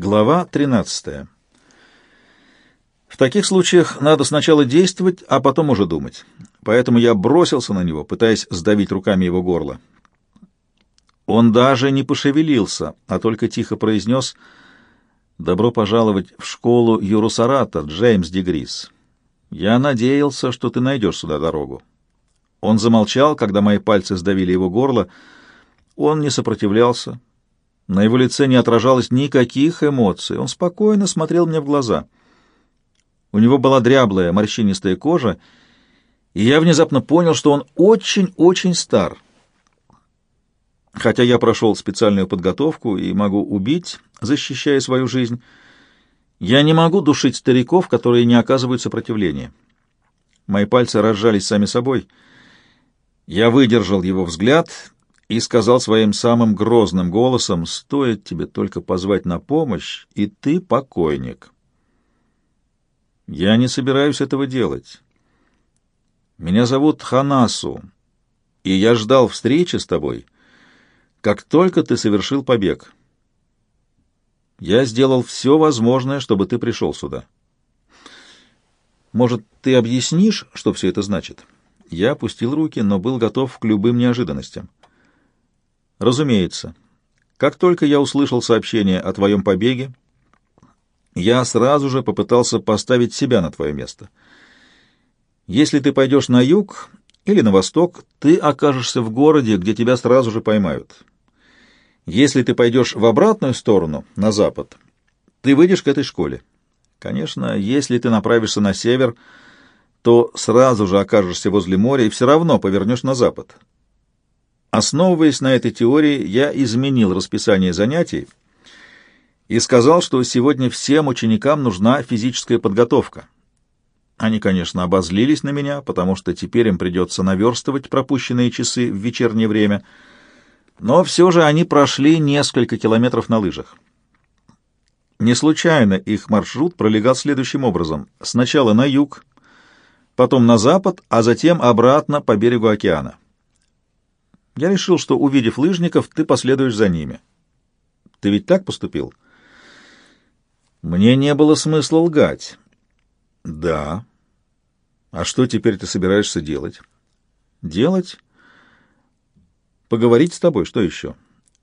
Глава 13. В таких случаях надо сначала действовать, а потом уже думать. Поэтому я бросился на него, пытаясь сдавить руками его горло. Он даже не пошевелился, а только тихо произнес «Добро пожаловать в школу Юрусарата, Джеймс Дегрис. Я надеялся, что ты найдешь сюда дорогу». Он замолчал, когда мои пальцы сдавили его горло. Он не сопротивлялся, на его лице не отражалось никаких эмоций. Он спокойно смотрел мне в глаза. У него была дряблая, морщинистая кожа, и я внезапно понял, что он очень-очень стар. Хотя я прошел специальную подготовку и могу убить, защищая свою жизнь, я не могу душить стариков, которые не оказывают сопротивления. Мои пальцы разжались сами собой. Я выдержал его взгляд и сказал своим самым грозным голосом, «Стоит тебе только позвать на помощь, и ты покойник». «Я не собираюсь этого делать. Меня зовут Ханасу, и я ждал встречи с тобой, как только ты совершил побег. Я сделал все возможное, чтобы ты пришел сюда. Может, ты объяснишь, что все это значит?» Я опустил руки, но был готов к любым неожиданностям. Разумеется. Как только я услышал сообщение о твоем побеге, я сразу же попытался поставить себя на твое место. Если ты пойдешь на юг или на восток, ты окажешься в городе, где тебя сразу же поймают. Если ты пойдешь в обратную сторону, на запад, ты выйдешь к этой школе. Конечно, если ты направишься на север, то сразу же окажешься возле моря и все равно повернешь на запад. Основываясь на этой теории, я изменил расписание занятий и сказал, что сегодня всем ученикам нужна физическая подготовка. Они, конечно, обозлились на меня, потому что теперь им придется наверстывать пропущенные часы в вечернее время, но все же они прошли несколько километров на лыжах. Не случайно их маршрут пролегал следующим образом. Сначала на юг, потом на запад, а затем обратно по берегу океана. Я решил, что, увидев лыжников, ты последуешь за ними. Ты ведь так поступил? Мне не было смысла лгать. Да. А что теперь ты собираешься делать? Делать? Поговорить с тобой, что еще?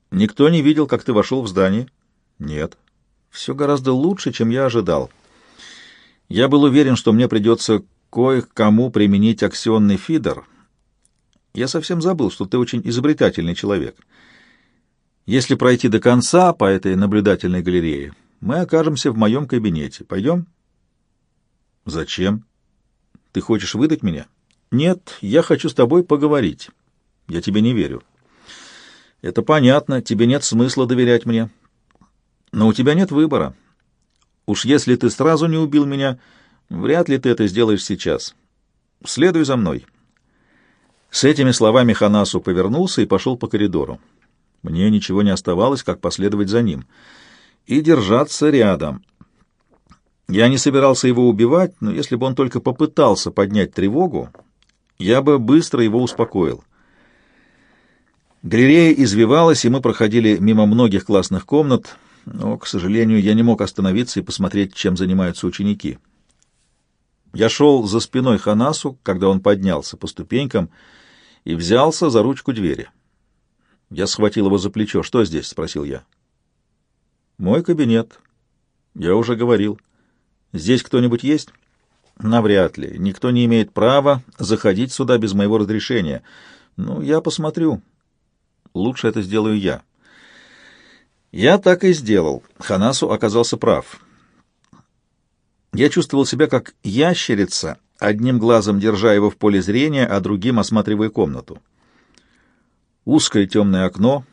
Никто не видел, как ты вошел в здание? Нет. Все гораздо лучше, чем я ожидал. Я был уверен, что мне придется кое-кому применить аксионный фидер — я совсем забыл, что ты очень изобретательный человек. Если пройти до конца по этой наблюдательной галерее, мы окажемся в моем кабинете. Пойдем? Зачем? Ты хочешь выдать меня? Нет, я хочу с тобой поговорить. Я тебе не верю. Это понятно, тебе нет смысла доверять мне. Но у тебя нет выбора. Уж если ты сразу не убил меня, вряд ли ты это сделаешь сейчас. Следуй за мной. С этими словами Ханасу повернулся и пошел по коридору. Мне ничего не оставалось, как последовать за ним и держаться рядом. Я не собирался его убивать, но если бы он только попытался поднять тревогу, я бы быстро его успокоил. Галерея извивалась, и мы проходили мимо многих классных комнат, но, к сожалению, я не мог остановиться и посмотреть, чем занимаются ученики. Я шел за спиной Ханасу, когда он поднялся по ступенькам, и взялся за ручку двери. Я схватил его за плечо. «Что здесь?» — спросил я. «Мой кабинет. Я уже говорил. Здесь кто-нибудь есть?» «Навряд ли. Никто не имеет права заходить сюда без моего разрешения. Ну, я посмотрю. Лучше это сделаю я». Я так и сделал. Ханасу оказался прав. Я чувствовал себя как ящерица, одним глазом держа его в поле зрения, а другим осматривая комнату. Узкое темное окно,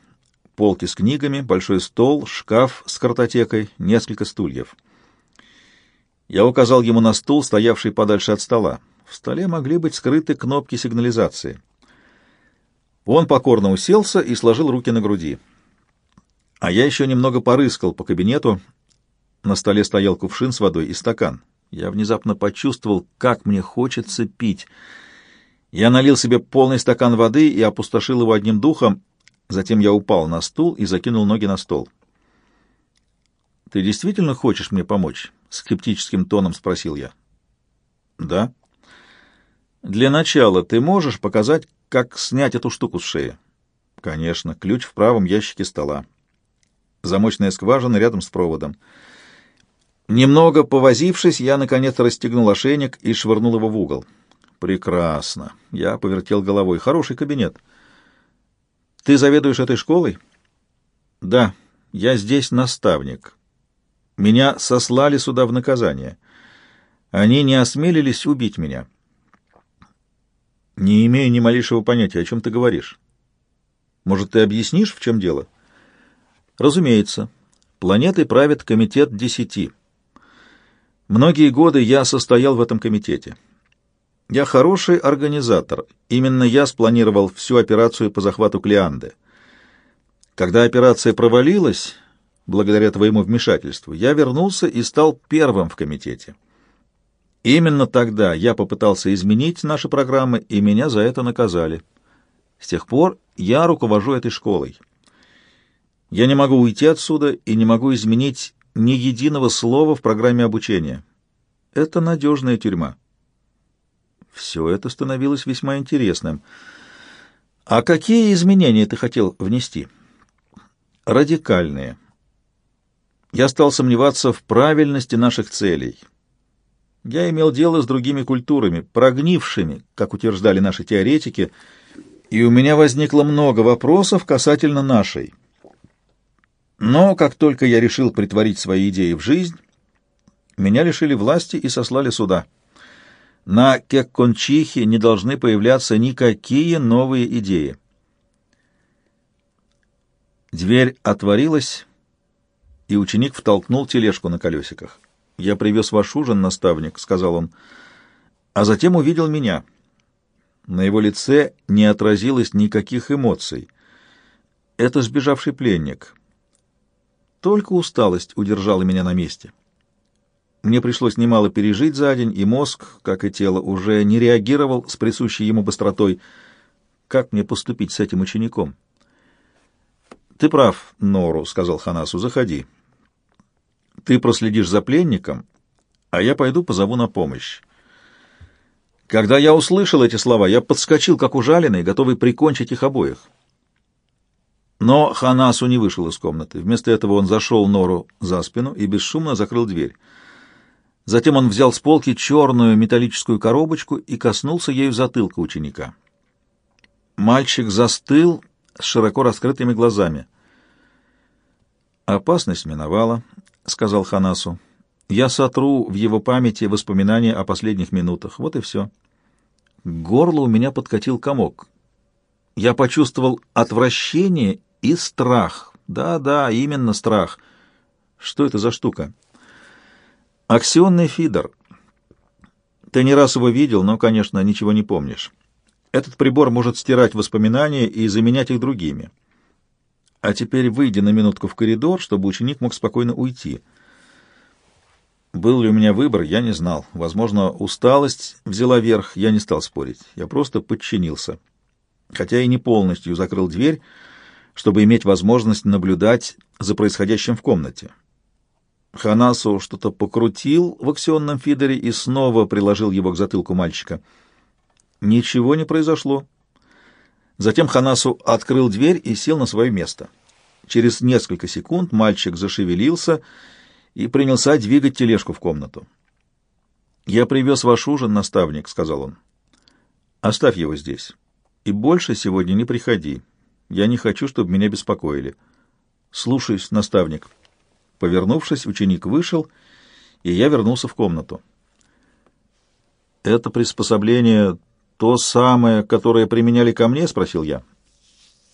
полки с книгами, большой стол, шкаф с картотекой, несколько стульев. Я указал ему на стул, стоявший подальше от стола. В столе могли быть скрыты кнопки сигнализации. Он покорно уселся и сложил руки на груди. А я еще немного порыскал по кабинету. На столе стоял кувшин с водой и стакан. Я внезапно почувствовал, как мне хочется пить. Я налил себе полный стакан воды и опустошил его одним духом. Затем я упал на стул и закинул ноги на стол. Ты действительно хочешь мне помочь? Скептическим тоном спросил я. Да. Для начала ты можешь показать, как снять эту штуку с шеи? Конечно, ключ в правом ящике стола. Замочная скважина рядом с проводом. Немного повозившись, я, наконец, расстегнул ошейник и швырнул его в угол. Прекрасно. Я повертел головой. Хороший кабинет. Ты заведуешь этой школой? Да, я здесь наставник. Меня сослали сюда в наказание. Они не осмелились убить меня. Не имею ни малейшего понятия, о чем ты говоришь. Может, ты объяснишь, в чем дело? Разумеется. Планетой правит комитет десяти. Многие годы я состоял в этом комитете. Я хороший организатор. Именно я спланировал всю операцию по захвату Клеанды. Когда операция провалилась, благодаря твоему вмешательству, я вернулся и стал первым в комитете. Именно тогда я попытался изменить наши программы, и меня за это наказали. С тех пор я руковожу этой школой. Я не могу уйти отсюда и не могу изменить ни единого слова в программе обучения. Это надежная тюрьма. Все это становилось весьма интересным. А какие изменения ты хотел внести? Радикальные. Я стал сомневаться в правильности наших целей. Я имел дело с другими культурами, прогнившими, как утверждали наши теоретики, и у меня возникло много вопросов касательно нашей. Но как только я решил притворить свои идеи в жизнь, меня лишили власти и сослали сюда. На Кеккончихе не должны появляться никакие новые идеи. Дверь отворилась, и ученик втолкнул тележку на колесиках. «Я привез ваш ужин, наставник», — сказал он, — а затем увидел меня. На его лице не отразилось никаких эмоций. Это сбежавший пленник. Только усталость удержала меня на месте. Мне пришлось немало пережить за день, и мозг, как и тело, уже не реагировал с присущей ему быстротой. Как мне поступить с этим учеником? «Ты прав, Нору», — сказал Ханасу, — «заходи». Ты проследишь за пленником, а я пойду позову на помощь. Когда я услышал эти слова, я подскочил, как ужаленный, готовый прикончить их обоих. Но Ханасу не вышел из комнаты. Вместо этого он зашел Нору за спину и бесшумно закрыл дверь. Затем он взял с полки черную металлическую коробочку и коснулся ею затылка ученика. Мальчик застыл с широко раскрытыми глазами. Опасность миновала. — сказал Ханасу. «Я сотру в его памяти воспоминания о последних минутах. Вот и все». К горлу у меня подкатил комок. Я почувствовал отвращение и страх. Да-да, именно страх. Что это за штука? Аксионный фидер. Ты не раз его видел, но, конечно, ничего не помнишь. Этот прибор может стирать воспоминания и заменять их другими. А теперь выйди на минутку в коридор, чтобы ученик мог спокойно уйти. Был ли у меня выбор, я не знал. Возможно, усталость взяла верх, я не стал спорить. Я просто подчинился. Хотя и не полностью закрыл дверь, чтобы иметь возможность наблюдать за происходящим в комнате. Ханасу что-то покрутил в аксионном фидере и снова приложил его к затылку мальчика. Ничего не произошло. Затем Ханасу открыл дверь и сел на свое место. Через несколько секунд мальчик зашевелился и принялся двигать тележку в комнату. «Я привез ваш ужин, наставник», — сказал он. «Оставь его здесь. И больше сегодня не приходи. Я не хочу, чтобы меня беспокоили. Слушаюсь, наставник». Повернувшись, ученик вышел, и я вернулся в комнату. «Это приспособление «То самое, которое применяли ко мне?» — спросил я.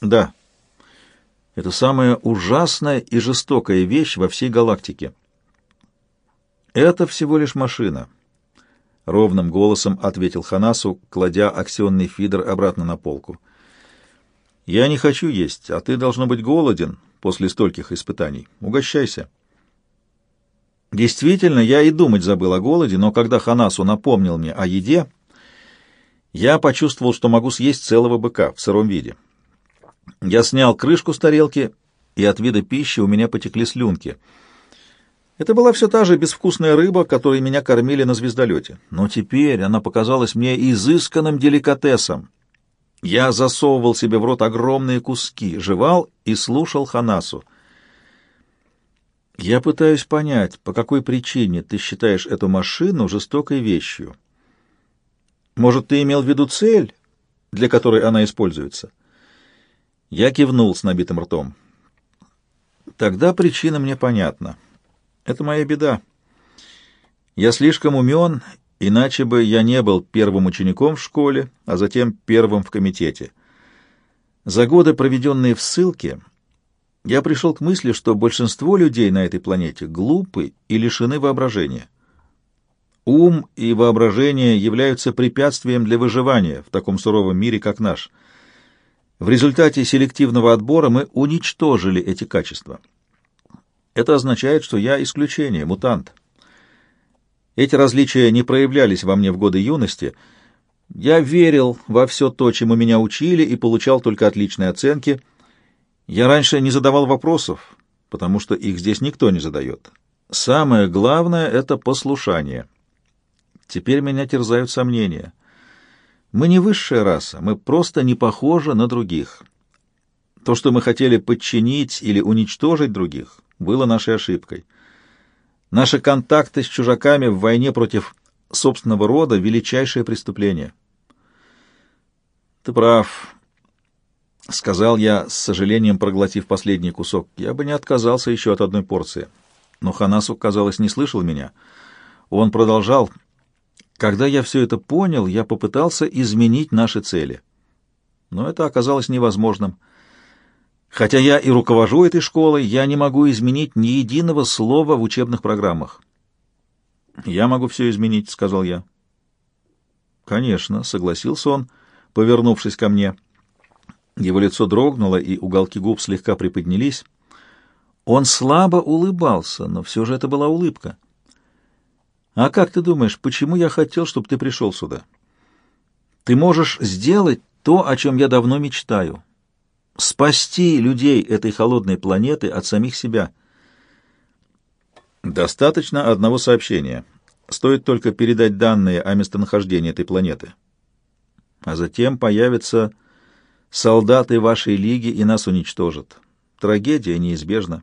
«Да. Это самая ужасная и жестокая вещь во всей галактике. Это всего лишь машина». Ровным голосом ответил Ханасу, кладя аксионный фидер обратно на полку. «Я не хочу есть, а ты, должно быть, голоден после стольких испытаний. Угощайся». Действительно, я и думать забыл о голоде, но когда Ханасу напомнил мне о еде, я почувствовал, что могу съесть целого быка в сыром виде. Я снял крышку с тарелки, и от вида пищи у меня потекли слюнки. Это была все та же безвкусная рыба, которой меня кормили на звездолете. Но теперь она показалась мне изысканным деликатесом. Я засовывал себе в рот огромные куски, жевал и слушал Ханасу. Я пытаюсь понять, по какой причине ты считаешь эту машину жестокой вещью. Может, ты имел в виду цель, для которой она используется? Я кивнул с набитым ртом. Тогда причина мне понятна. Это моя беда. Я слишком умен, иначе бы я не был первым учеником в школе, а затем первым в комитете. За годы, проведенные в ссылке, я пришел к мысли, что большинство людей на этой планете глупы и лишены воображения. Ум и воображение являются препятствием для выживания в таком суровом мире, как наш. В результате селективного отбора мы уничтожили эти качества. Это означает, что я исключение, мутант. Эти различия не проявлялись во мне в годы юности. Я верил во все то, чему меня учили, и получал только отличные оценки. Я раньше не задавал вопросов, потому что их здесь никто не задает. Самое главное — это послушание. Теперь меня терзают сомнения. Мы не высшая раса, мы просто не похожи на других. То, что мы хотели подчинить или уничтожить других, было нашей ошибкой. Наши контакты с чужаками в войне против собственного рода — величайшее преступление. «Ты прав», — сказал я, с сожалением проглотив последний кусок. «Я бы не отказался еще от одной порции». Но Ханасу, казалось, не слышал меня. Он продолжал. «Когда я все это понял, я попытался изменить наши цели. Но это оказалось невозможным». Хотя я и руковожу этой школой, я не могу изменить ни единого слова в учебных программах. «Я могу все изменить», — сказал я. «Конечно», — согласился он, повернувшись ко мне. Его лицо дрогнуло, и уголки губ слегка приподнялись. Он слабо улыбался, но все же это была улыбка. «А как ты думаешь, почему я хотел, чтобы ты пришел сюда? Ты можешь сделать то, о чем я давно мечтаю спасти людей этой холодной планеты от самих себя. Достаточно одного сообщения. Стоит только передать данные о местонахождении этой планеты. А затем появятся солдаты вашей лиги и нас уничтожат. Трагедия неизбежна.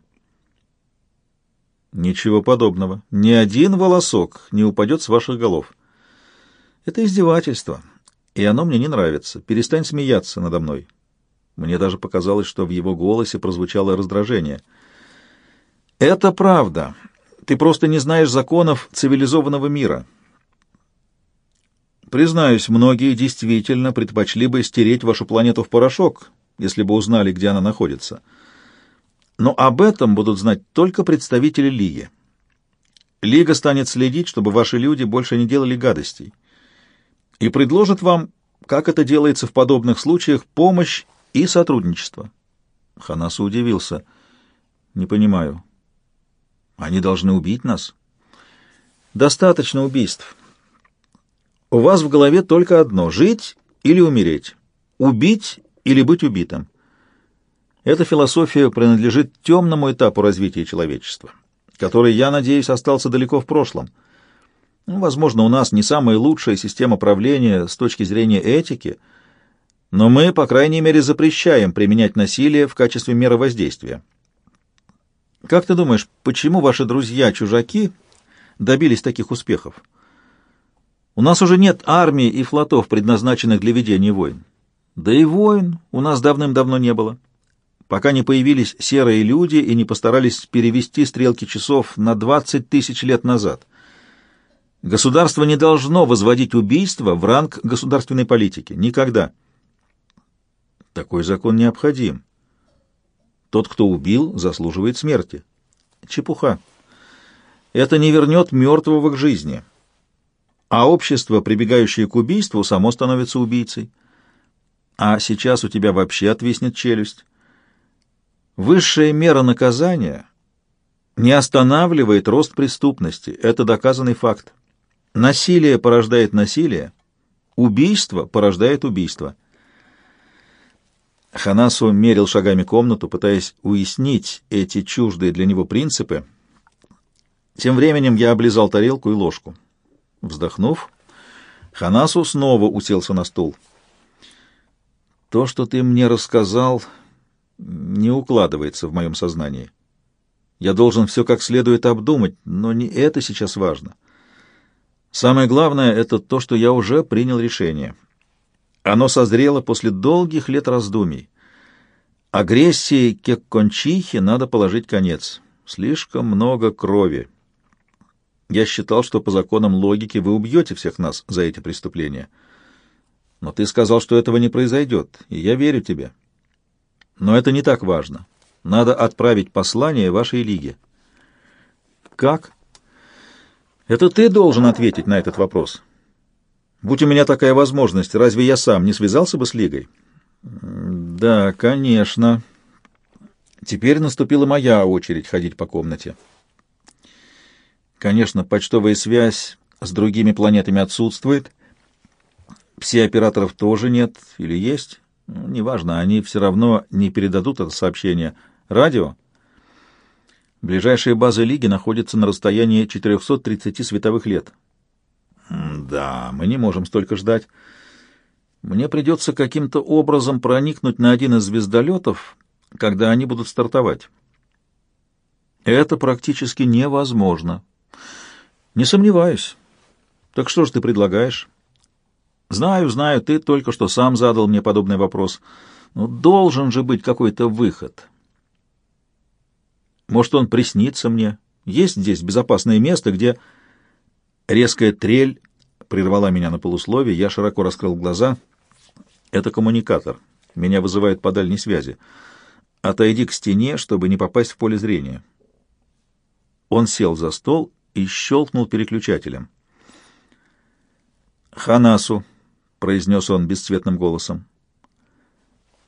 Ничего подобного. Ни один волосок не упадет с ваших голов. Это издевательство, и оно мне не нравится. Перестань смеяться надо мной. Мне даже показалось, что в его голосе прозвучало раздражение. «Это правда. Ты просто не знаешь законов цивилизованного мира». Признаюсь, многие действительно предпочли бы стереть вашу планету в порошок, если бы узнали, где она находится. Но об этом будут знать только представители Лиги. Лига станет следить, чтобы ваши люди больше не делали гадостей. И предложит вам, как это делается в подобных случаях, помощь и сотрудничество. Ханасу удивился. Не понимаю. Они должны убить нас? Достаточно убийств. У вас в голове только одно — жить или умереть, убить или быть убитым. Эта философия принадлежит темному этапу развития человечества, который, я надеюсь, остался далеко в прошлом. Возможно, у нас не самая лучшая система правления с точки зрения этики — но мы, по крайней мере, запрещаем применять насилие в качестве меры воздействия. Как ты думаешь, почему ваши друзья-чужаки добились таких успехов? У нас уже нет армии и флотов, предназначенных для ведения войн. Да и войн у нас давным-давно не было. Пока не появились серые люди и не постарались перевести стрелки часов на 20 тысяч лет назад. Государство не должно возводить убийство в ранг государственной политики. Никогда. Такой закон необходим. Тот, кто убил, заслуживает смерти. Чепуха. Это не вернет мертвого к жизни. А общество, прибегающее к убийству, само становится убийцей. А сейчас у тебя вообще отвиснет челюсть. Высшая мера наказания не останавливает рост преступности. Это доказанный факт. Насилие порождает насилие, убийство порождает убийство. Ханасу мерил шагами комнату, пытаясь уяснить эти чуждые для него принципы. Тем временем я облизал тарелку и ложку. Вздохнув, Ханасу снова уселся на стул. То, что ты мне рассказал, не укладывается в моем сознании. Я должен все как следует обдумать, но не это сейчас важно. Самое главное — это то, что я уже принял решение. Оно созрело после долгих лет раздумий. Агрессии Кеккончихи надо положить конец. Слишком много крови. Я считал, что по законам логики вы убьете всех нас за эти преступления. Но ты сказал, что этого не произойдет, и я верю тебе. Но это не так важно. Надо отправить послание вашей лиге. Как? Это ты должен ответить на этот вопрос. Будь у меня такая возможность, разве я сам не связался бы с лигой? Да, конечно. Теперь наступила моя очередь ходить по комнате. Конечно, почтовая связь с другими планетами отсутствует. Пси-операторов тоже нет или есть. Ну, неважно, они все равно не передадут это сообщение. Радио? Ближайшая база Лиги находится на расстоянии 430 световых лет. Да, мы не можем столько ждать. Мне придется каким-то образом проникнуть на один из звездолетов, когда они будут стартовать. Это практически невозможно. Не сомневаюсь. Так что же ты предлагаешь? Знаю, знаю, ты только что сам задал мне подобный вопрос. Но должен же быть какой-то выход. Может, он приснится мне? Есть здесь безопасное место, где... Резкая трель прервала меня на полуслове, я широко раскрыл глаза — это коммуникатор. Меня вызывают по дальней связи. Отойди к стене, чтобы не попасть в поле зрения. Он сел за стол и щелкнул переключателем. «Ханасу», — произнес он бесцветным голосом.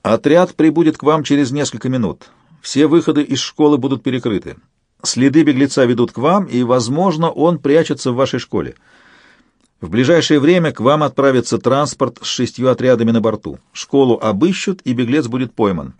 «Отряд прибудет к вам через несколько минут. Все выходы из школы будут перекрыты. Следы беглеца ведут к вам, и, возможно, он прячется в вашей школе. В ближайшее время к вам отправится транспорт с шестью отрядами на борту. Школу обыщут, и беглец будет пойман.